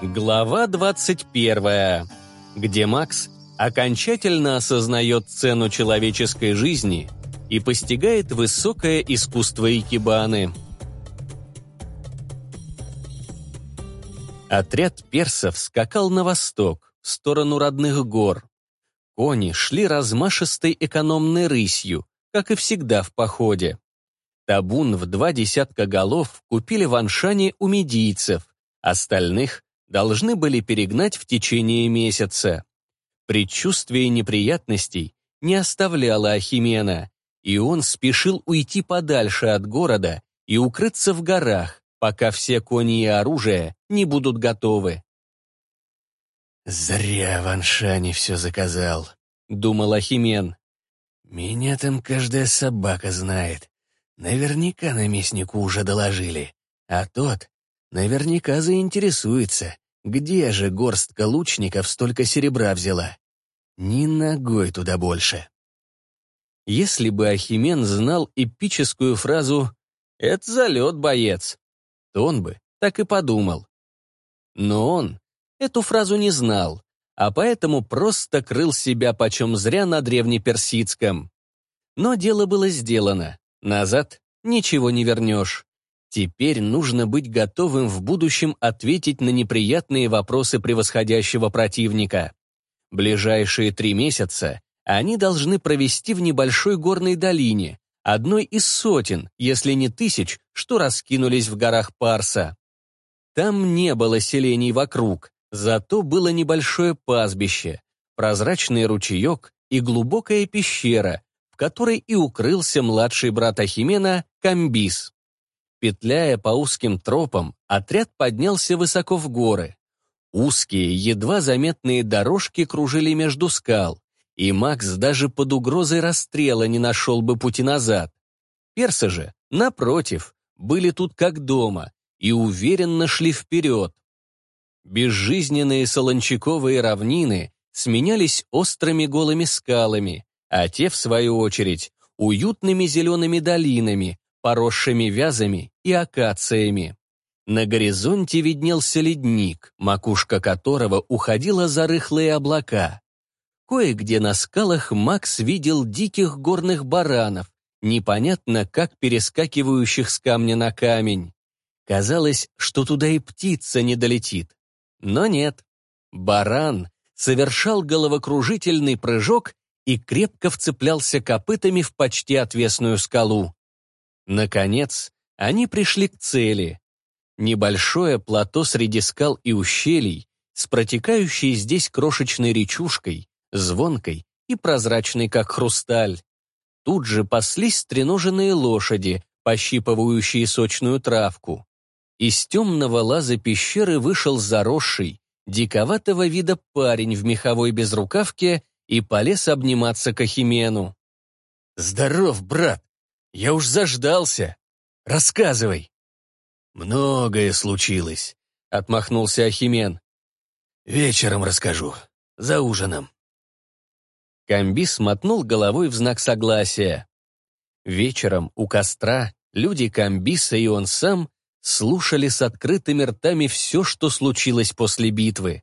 Глава 21, где Макс окончательно осознает цену человеческой жизни и постигает высокое искусство икебаны. Отряд персов скакал на восток, в сторону родных гор. Кони шли размашистой экономной рысью, как и всегда в походе. Табун в два десятка голов купили в Аншане у медийцев, остальных должны были перегнать в течение месяца. Предчувствие неприятностей не оставляло Ахимена, и он спешил уйти подальше от города и укрыться в горах, пока все кони и оружие не будут готовы. «Зря Ваншани все заказал», — думал Ахимен. «Меня там каждая собака знает. Наверняка наместнику уже доложили. А тот Наверняка заинтересуется, где же горстка лучников столько серебра взяла. Ни ногой туда больше. Если бы Ахимен знал эпическую фразу «Это залет, боец», то он бы так и подумал. Но он эту фразу не знал, а поэтому просто крыл себя почем зря на древнеперсидском. Но дело было сделано, назад ничего не вернешь. Теперь нужно быть готовым в будущем ответить на неприятные вопросы превосходящего противника. Ближайшие три месяца они должны провести в небольшой горной долине, одной из сотен, если не тысяч, что раскинулись в горах Парса. Там не было селений вокруг, зато было небольшое пастбище, прозрачный ручеек и глубокая пещера, в которой и укрылся младший брат Ахимена Камбис. Петляя по узким тропам, отряд поднялся высоко в горы. Узкие, едва заметные дорожки кружили между скал, и Макс даже под угрозой расстрела не нашел бы пути назад. Персы же, напротив, были тут как дома и уверенно шли вперед. Безжизненные солончаковые равнины сменялись острыми голыми скалами, а те, в свою очередь, уютными зелеными долинами, поросшими вязами и акациями. На горизонте виднелся ледник, макушка которого уходила за рыхлые облака. Кое-где на скалах Макс видел диких горных баранов, непонятно как перескакивающих с камня на камень. Казалось, что туда и птица не долетит. Но нет. Баран совершал головокружительный прыжок и крепко вцеплялся копытами в почти отвесную скалу. Наконец, они пришли к цели. Небольшое плато среди скал и ущелий с протекающей здесь крошечной речушкой, звонкой и прозрачной, как хрусталь. Тут же паслись стреноженные лошади, пощипывающие сочную травку. Из темного лаза пещеры вышел заросший, диковатого вида парень в меховой безрукавке и полез обниматься к Ахимену. «Здоров, брат! Я уж заждался. Рассказывай. Многое случилось, отмахнулся Ахимен. Вечером расскажу, за ужином. Камбис мотнул головой в знак согласия. Вечером у костра люди Камбиса и он сам слушали с открытыми ртами все, что случилось после битвы.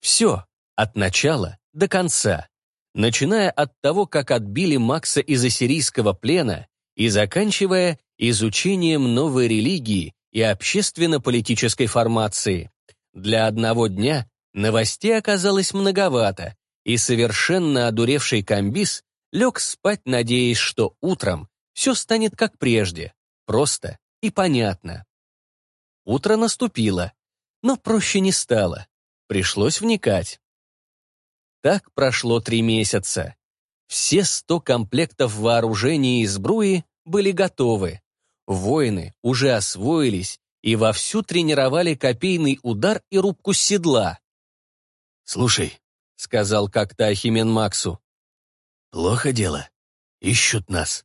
Все, от начала до конца начиная от того, как отбили Макса из ассирийского плена и заканчивая изучением новой религии и общественно-политической формации. Для одного дня новостей оказалось многовато, и совершенно одуревший комбис лег спать, надеясь, что утром все станет как прежде, просто и понятно. Утро наступило, но проще не стало. Пришлось вникать. Так прошло три месяца. Все сто комплектов вооружения и сбруи были готовы. Воины уже освоились и вовсю тренировали копейный удар и рубку седла. «Слушай», — сказал как-то Ахимен Максу, — «плохо дело. Ищут нас».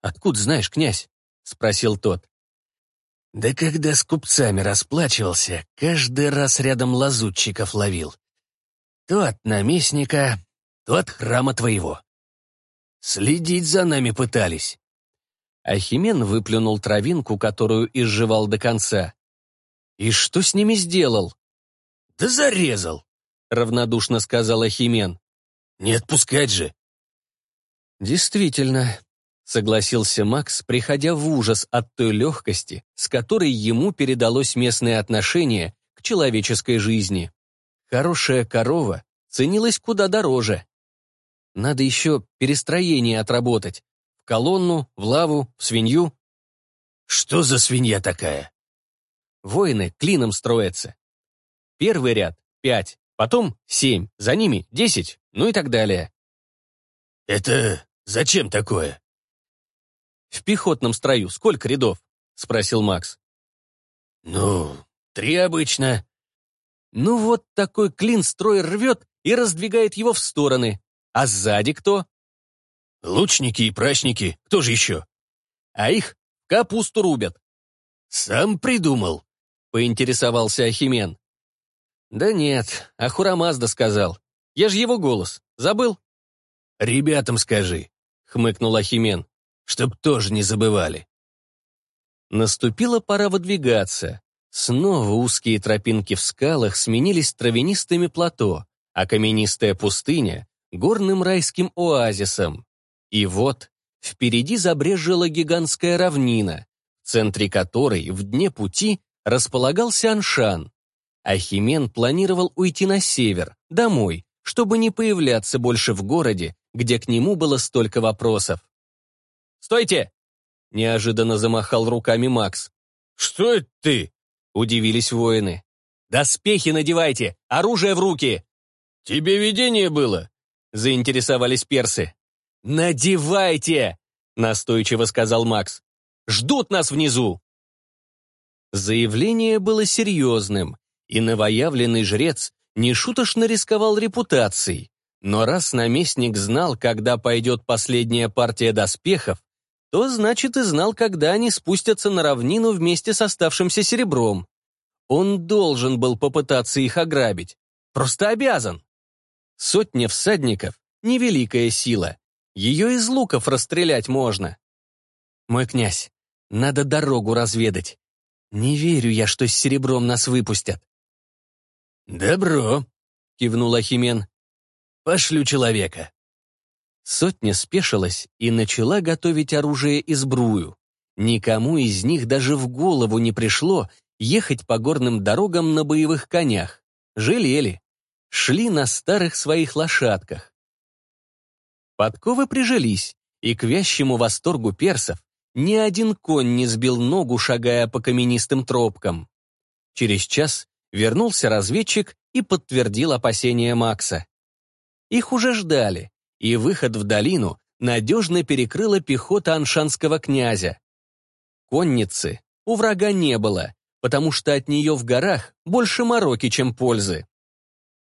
«Откуда знаешь, князь?» — спросил тот. «Да когда с купцами расплачивался, каждый раз рядом лазутчиков ловил то от наместника, то от храма твоего. Следить за нами пытались. Ахимен выплюнул травинку, которую изживал до конца. «И что с ними сделал?» «Да зарезал», — равнодушно сказал Ахимен. «Не отпускать же!» «Действительно», — согласился Макс, приходя в ужас от той легкости, с которой ему передалось местное отношение к человеческой жизни. Хорошая корова ценилась куда дороже. Надо еще перестроение отработать. В колонну, в лаву, в свинью. Что за свинья такая? Воины клином строятся. Первый ряд — пять, потом семь, за ними десять, ну и так далее. Это зачем такое? В пехотном строю сколько рядов? — спросил Макс. «Ну, три обычно. Ну вот такой клин строй рвет и раздвигает его в стороны. А сзади кто? Лучники и прачники, кто же еще? А их капусту рубят. Сам придумал, поинтересовался Ахимен. Да нет, Ахурамазда сказал. Я же его голос. Забыл? Ребятам скажи, хмыкнул Ахимен, чтоб тоже не забывали. Наступила пора выдвигаться. Снова узкие тропинки в скалах сменились травянистыми плато, а каменистая пустыня — горным райским оазисом. И вот впереди забрежила гигантская равнина, в центре которой в дне пути располагался Аншан. Ахимен планировал уйти на север, домой, чтобы не появляться больше в городе, где к нему было столько вопросов. «Стойте!» — неожиданно замахал руками Макс. «Что это ты?» Удивились воины. «Доспехи надевайте! Оружие в руки!» «Тебе видение было?» — заинтересовались персы. «Надевайте!» — настойчиво сказал Макс. «Ждут нас внизу!» Заявление было серьезным, и новоявленный жрец нешуточно рисковал репутацией. Но раз наместник знал, когда пойдет последняя партия доспехов, то, значит, и знал, когда они спустятся на равнину вместе с оставшимся серебром. Он должен был попытаться их ограбить. Просто обязан. Сотня всадников — невеликая сила. Ее из луков расстрелять можно. Мой князь, надо дорогу разведать. Не верю я, что с серебром нас выпустят. «Добро», — кивнул Ахимен. «Пошлю человека». Сотня спешилась и начала готовить оружие и сбрую. Никому из них даже в голову не пришло ехать по горным дорогам на боевых конях. Жалели. Шли на старых своих лошадках. Подковы прижились, и к вящему восторгу персов ни один конь не сбил ногу, шагая по каменистым тропкам. Через час вернулся разведчик и подтвердил опасения Макса. Их уже ждали и выход в долину надежно перекрыла пехота аншанского князя. Конницы у врага не было, потому что от нее в горах больше мороки, чем пользы.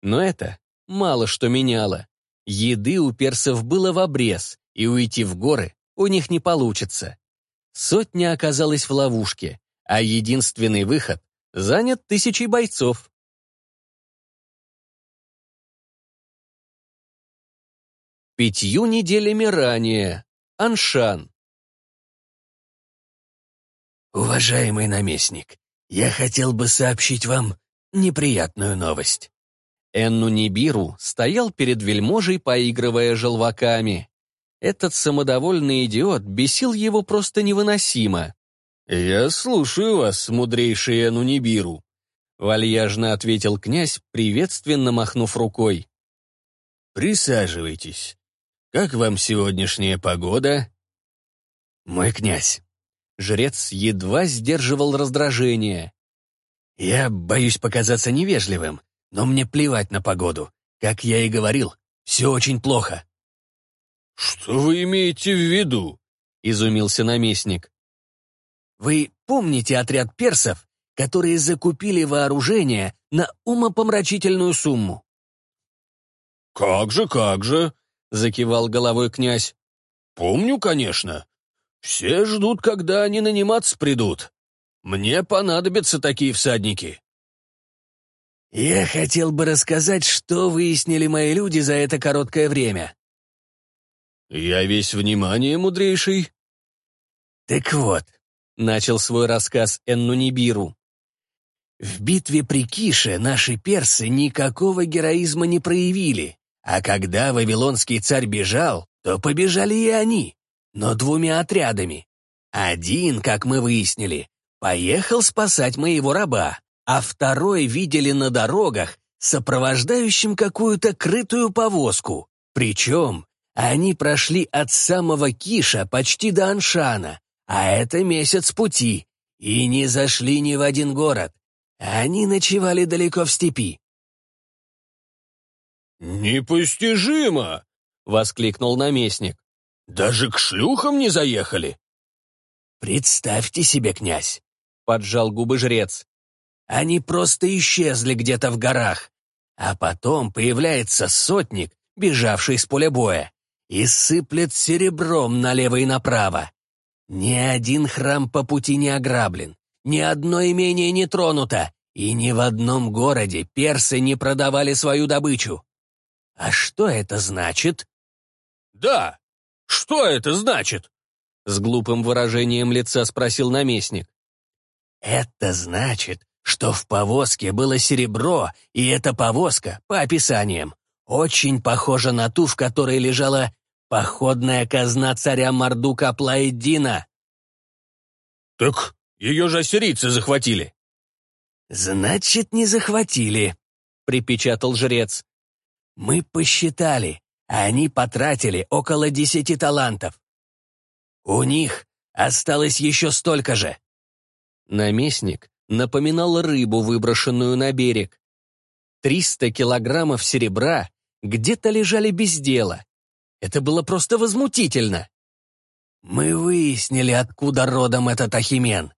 Но это мало что меняло. Еды у персов было в обрез, и уйти в горы у них не получится. Сотня оказалась в ловушке, а единственный выход занят тысячей бойцов. Пятью неделями ранее. Аншан. Уважаемый наместник, я хотел бы сообщить вам неприятную новость. Энну Нибиру стоял перед вельможей, поигрывая желваками. Этот самодовольный идиот бесил его просто невыносимо. «Я слушаю вас, мудрейший Энну Нибиру», — вальяжно ответил князь, приветственно махнув рукой. «Присаживайтесь. Как вам сегодняшняя погода?» «Мой князь». Жрец едва сдерживал раздражение. «Я боюсь показаться невежливым, но мне плевать на погоду. Как я и говорил, все очень плохо». «Что вы имеете в виду?» — изумился наместник. «Вы помните отряд персов, которые закупили вооружение на умопомрачительную сумму?» «Как же, как же!» — закивал головой князь. «Помню, конечно. Все ждут, когда они наниматься придут. Мне понадобятся такие всадники». «Я хотел бы рассказать, что выяснили мои люди за это короткое время». «Я весь внимание, мудрейший». «Так вот», — начал свой рассказ Эннунибиру, «в битве при Кише наши персы никакого героизма не проявили». А когда вавилонский царь бежал, то побежали и они, но двумя отрядами. Один, как мы выяснили, поехал спасать моего раба, а второй видели на дорогах, сопровождающим какую-то крытую повозку. Причем они прошли от самого Киша почти до Аншана, а это месяц пути, и не зашли ни в один город. Они ночевали далеко в степи. «Непостижимо!» — воскликнул наместник. «Даже к шлюхам не заехали!» «Представьте себе, князь!» — поджал губы жрец. «Они просто исчезли где-то в горах, а потом появляется сотник, бежавший с поля боя, и сыплет серебром налево и направо. Ни один храм по пути не ограблен, ни одно имение не тронуто, и ни в одном городе персы не продавали свою добычу. «А что это значит?» «Да, что это значит?» С глупым выражением лица спросил наместник. «Это значит, что в повозке было серебро, и эта повозка, по описаниям, очень похожа на ту, в которой лежала походная казна царя Мордука Плаэддина». «Так ее же ассирийцы захватили». «Значит, не захватили», — припечатал жрец. Мы посчитали, они потратили около десяти талантов. У них осталось еще столько же. Наместник напоминал рыбу, выброшенную на берег. Триста килограммов серебра где-то лежали без дела. Это было просто возмутительно. Мы выяснили, откуда родом этот Ахимен.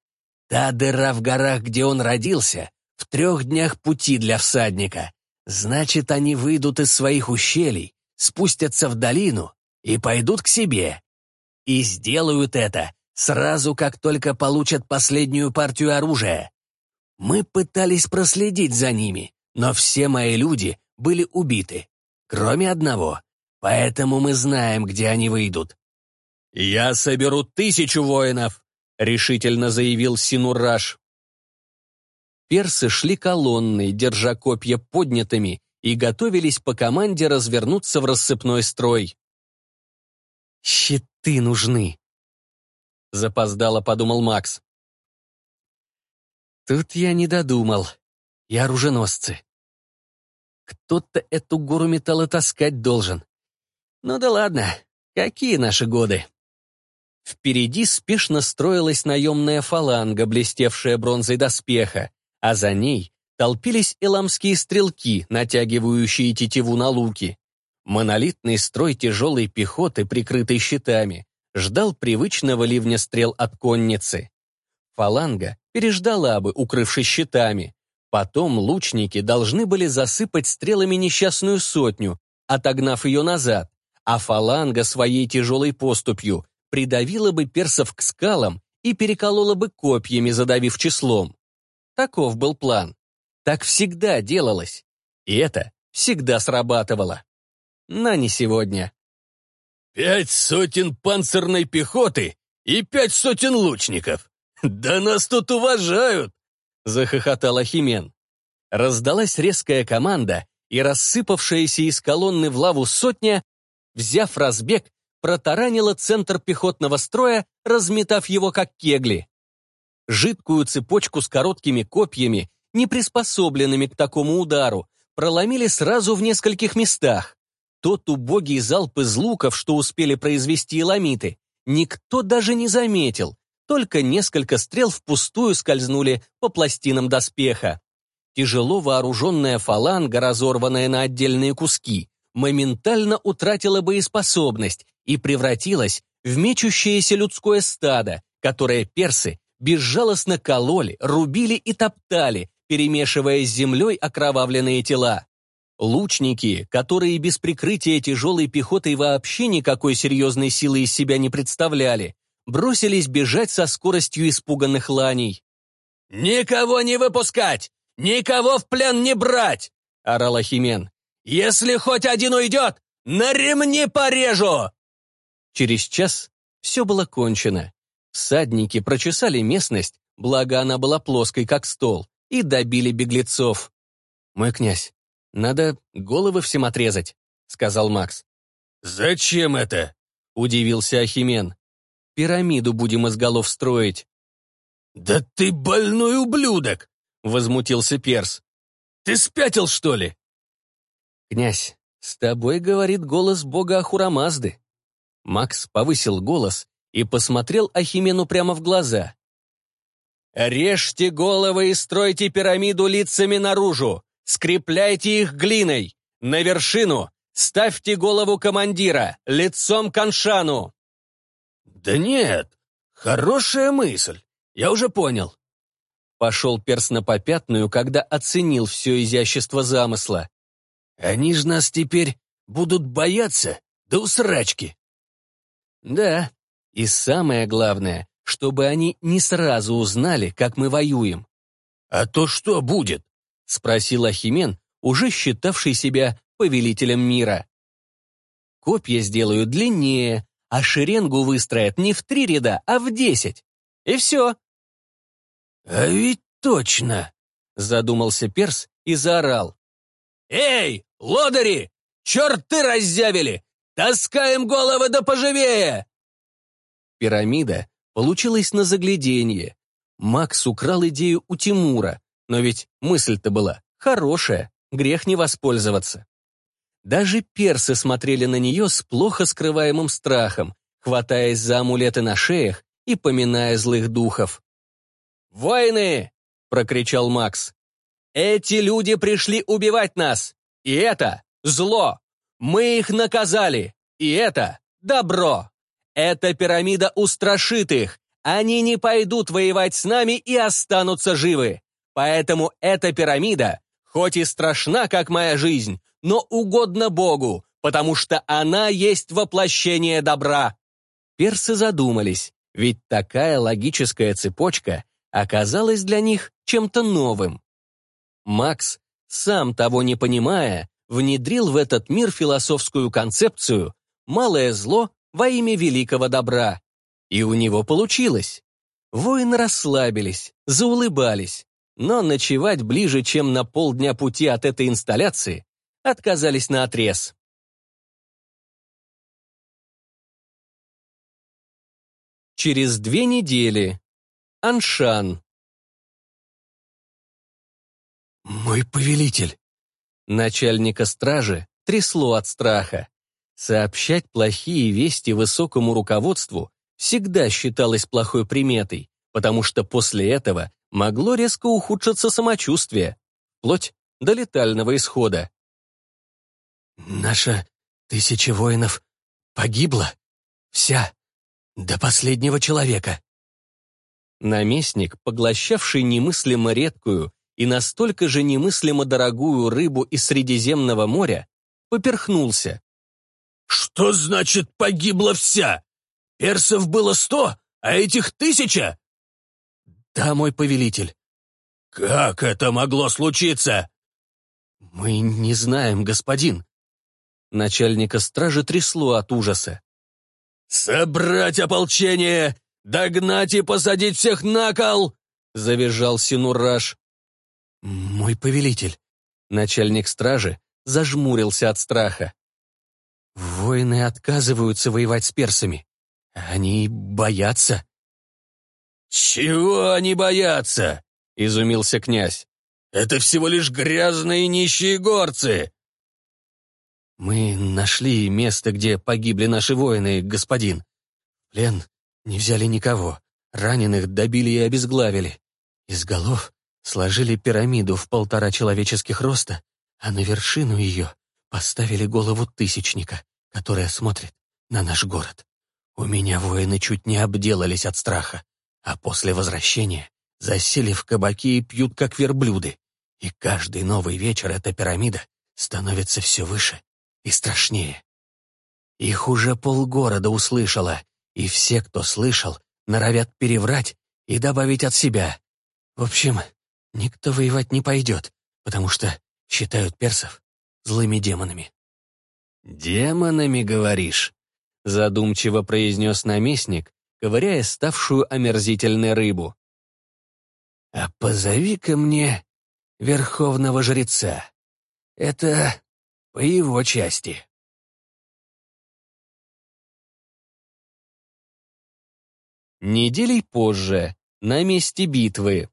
Та дыра в горах, где он родился, в трех днях пути для всадника. Значит, они выйдут из своих ущелий, спустятся в долину и пойдут к себе. И сделают это сразу, как только получат последнюю партию оружия. Мы пытались проследить за ними, но все мои люди были убиты, кроме одного. Поэтому мы знаем, где они выйдут. «Я соберу тысячу воинов», — решительно заявил Синураш. Персы шли колонной, держа копья поднятыми, и готовились по команде развернуться в рассыпной строй. «Щиты нужны», — запоздало подумал Макс. «Тут я не додумал. И оруженосцы. Кто-то эту гору металла таскать должен. Ну да ладно, какие наши годы?» Впереди спешно строилась наемная фаланга, блестевшая бронзой доспеха а за ней толпились эламские стрелки, натягивающие тетиву на луки. Монолитный строй тяжелой пехоты, прикрытый щитами, ждал привычного ливня стрел от конницы. Фаланга переждала бы, укрывшись щитами. Потом лучники должны были засыпать стрелами несчастную сотню, отогнав ее назад, а фаланга своей тяжелой поступью придавила бы персов к скалам и переколола бы копьями, задавив числом. Таков был план. Так всегда делалось. И это всегда срабатывало. Но не сегодня. «Пять сотен панцирной пехоты и пять сотен лучников! Да нас тут уважают!» — захохотал Ахимен. Раздалась резкая команда, и рассыпавшаяся из колонны в лаву сотня, взяв разбег, протаранила центр пехотного строя, разметав его как кегли жидкую цепочку с короткими копьями, не приспособленными к такому удару, проломили сразу в нескольких местах. Тот убогий залп из луков, что успели произвести эламиты, никто даже не заметил, только несколько стрел впустую скользнули по пластинам доспеха. Тяжело вооруженная фаланга, разорванная на отдельные куски, моментально утратила боеспособность и превратилась в мечущееся людское стадо, которое персы безжалостно кололи, рубили и топтали, перемешивая с землей окровавленные тела. Лучники, которые без прикрытия тяжелой пехотой вообще никакой серьезной силы из себя не представляли, бросились бежать со скоростью испуганных ланей. «Никого не выпускать! Никого в плен не брать!» — орал Ахимен. «Если хоть один уйдет, на ремни порежу!» Через час все было кончено. Садники прочесали местность, благо она была плоской, как стол, и добили беглецов. «Мой князь, надо головы всем отрезать», — сказал Макс. «Зачем это?» — удивился Ахимен. «Пирамиду будем из голов строить». «Да ты больной ублюдок!» — возмутился Перс. «Ты спятил, что ли?» «Князь, с тобой говорит голос бога Ахурамазды». Макс повысил голос, и посмотрел Ахимену прямо в глаза. «Режьте головы и стройте пирамиду лицами наружу, скрепляйте их глиной, на вершину, ставьте голову командира, лицом к Аншану!» «Да нет, хорошая мысль, я уже понял». Пошел перс на попятную, когда оценил все изящество замысла. «Они ж нас теперь будут бояться до да усрачки». «Да, и самое главное, чтобы они не сразу узнали, как мы воюем. «А то что будет?» — спросил Ахимен, уже считавший себя повелителем мира. «Копья сделаю длиннее, а шеренгу выстроят не в три ряда, а в десять. И все». «А ведь точно!» — задумался Перс и заорал. «Эй, лодыри! Черты раззявили! Таскаем головы да поживее! Пирамида получилась на загляденье. Макс украл идею у Тимура, но ведь мысль-то была хорошая, грех не воспользоваться. Даже персы смотрели на нее с плохо скрываемым страхом, хватаясь за амулеты на шеях и поминая злых духов. Войны! — прокричал Макс. «Эти люди пришли убивать нас! И это зло! Мы их наказали! И это добро!» Эта пирамида устрашит их. Они не пойдут воевать с нами и останутся живы. Поэтому эта пирамида, хоть и страшна, как моя жизнь, но угодно Богу, потому что она есть воплощение добра». Персы задумались, ведь такая логическая цепочка оказалась для них чем-то новым. Макс, сам того не понимая, внедрил в этот мир философскую концепцию «малое зло во имя великого добра. И у него получилось. Воины расслабились, заулыбались, но ночевать ближе, чем на полдня пути от этой инсталляции, отказались на отрез. Через две недели. Аншан. «Мой повелитель!» Начальника стражи трясло от страха. Сообщать плохие вести высокому руководству всегда считалось плохой приметой, потому что после этого могло резко ухудшиться самочувствие, вплоть до летального исхода. «Наша тысяча воинов погибла? Вся? До последнего человека?» Наместник, поглощавший немыслимо редкую и настолько же немыслимо дорогую рыбу из Средиземного моря, поперхнулся, «Что значит погибла вся? Персов было сто, а этих тысяча?» «Да, мой повелитель». «Как это могло случиться?» «Мы не знаем, господин». Начальника стражи трясло от ужаса. «Собрать ополчение! Догнать и посадить всех на кол!» — завизжал Синураж. «Мой повелитель». Начальник стражи зажмурился от страха. Воины отказываются воевать с персами. Они боятся. «Чего они боятся?» — изумился князь. «Это всего лишь грязные нищие горцы!» «Мы нашли место, где погибли наши воины, господин. Плен не взяли никого. Раненых добили и обезглавили. Из голов сложили пирамиду в полтора человеческих роста, а на вершину ее поставили голову тысячника, которая смотрит на наш город. У меня воины чуть не обделались от страха, а после возвращения засели в кабаки и пьют, как верблюды. И каждый новый вечер эта пирамида становится все выше и страшнее. Их уже полгорода услышало, и все, кто слышал, норовят переврать и добавить от себя. В общем, никто воевать не пойдет, потому что считают персов злыми демонами». «Демонами, говоришь?» — задумчиво произнес наместник, ковыряя ставшую омерзительной рыбу. «А позови-ка мне верховного жреца. Это по его части». Неделей позже, на месте битвы.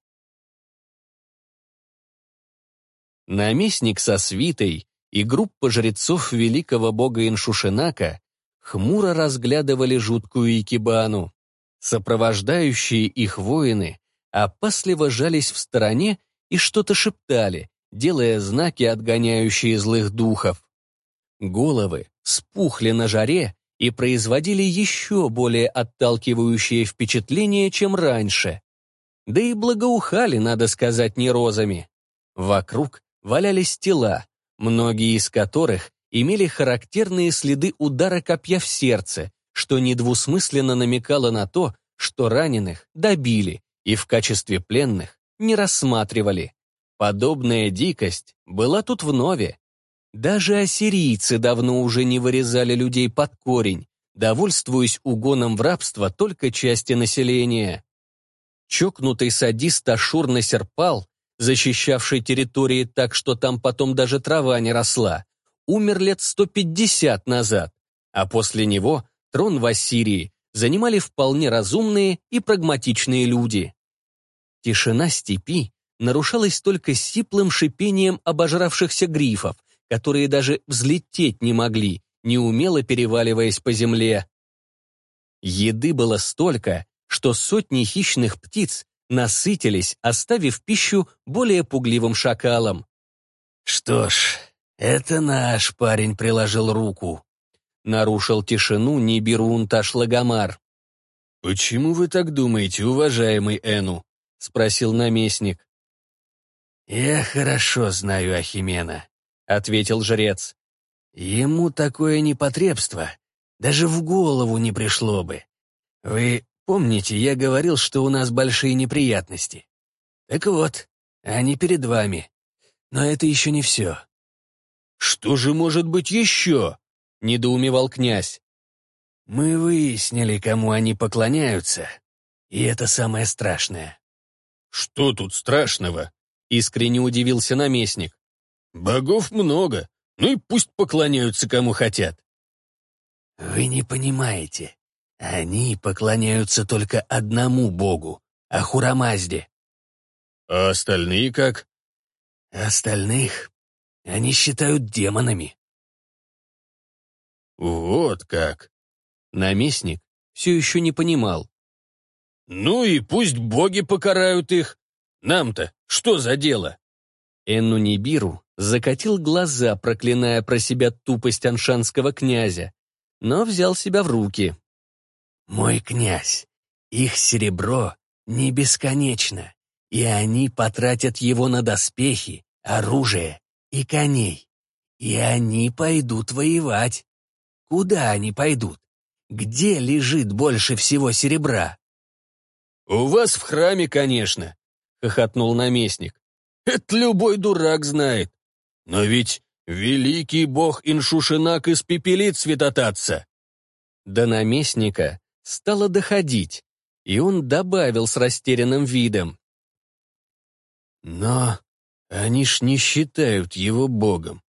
Наместник со свитой и группа жрецов великого бога Иншушинака хмуро разглядывали жуткую икебану. Сопровождающие их воины опасливо жались в стороне и что-то шептали, делая знаки, отгоняющие злых духов. Головы спухли на жаре и производили еще более отталкивающее впечатление, чем раньше. Да и благоухали, надо сказать, не розами. Вокруг валялись тела, многие из которых имели характерные следы удара копья в сердце, что недвусмысленно намекало на то, что раненых добили и в качестве пленных не рассматривали. Подобная дикость была тут вновь. Даже ассирийцы давно уже не вырезали людей под корень, довольствуясь угоном в рабство только части населения. Чокнутый садист Ашур Насерпал защищавший территории так, что там потом даже трава не росла, умер лет 150 назад, а после него трон в Ассирии занимали вполне разумные и прагматичные люди. Тишина степи нарушалась только сиплым шипением обожравшихся грифов, которые даже взлететь не могли, неумело переваливаясь по земле. Еды было столько, что сотни хищных птиц насытились, оставив пищу более пугливым шакалам. «Что ж, это наш парень приложил руку», — нарушил тишину Нибирун Ташлагомар. «Почему вы так думаете, уважаемый Эну?» — спросил наместник. «Я хорошо знаю Ахимена», — ответил жрец. «Ему такое непотребство даже в голову не пришло бы. Вы Помните, я говорил, что у нас большие неприятности? Так вот, они перед вами. Но это еще не все. «Что же может быть еще?» — недоумевал князь. «Мы выяснили, кому они поклоняются, и это самое страшное». «Что тут страшного?» — искренне удивился наместник. «Богов много, ну и пусть поклоняются, кому хотят». «Вы не понимаете. Они поклоняются только одному богу а — Ахурамазде. А остальные как? Остальных они считают демонами. Вот как. Наместник все еще не понимал. Ну и пусть боги покарают их. Нам-то что за дело? Энну Нибиру закатил глаза, проклиная про себя тупость аншанского князя, но взял себя в руки. «Мой князь, их серебро не бесконечно, и они потратят его на доспехи, оружие и коней. И они пойдут воевать. Куда они пойдут? Где лежит больше всего серебра?» «У вас в храме, конечно», — хохотнул наместник. «Это любой дурак знает. Но ведь великий бог Иншушинак испепелит святотатца». До наместника стало доходить, и он добавил с растерянным видом. «Но они ж не считают его богом.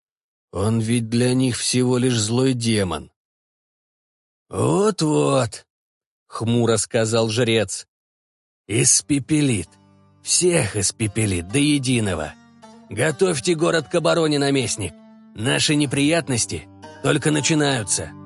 Он ведь для них всего лишь злой демон». «Вот-вот», — хмуро сказал жрец, — «испепелит. Всех испепелит до единого. Готовьте город к обороне, наместник. Наши неприятности только начинаются».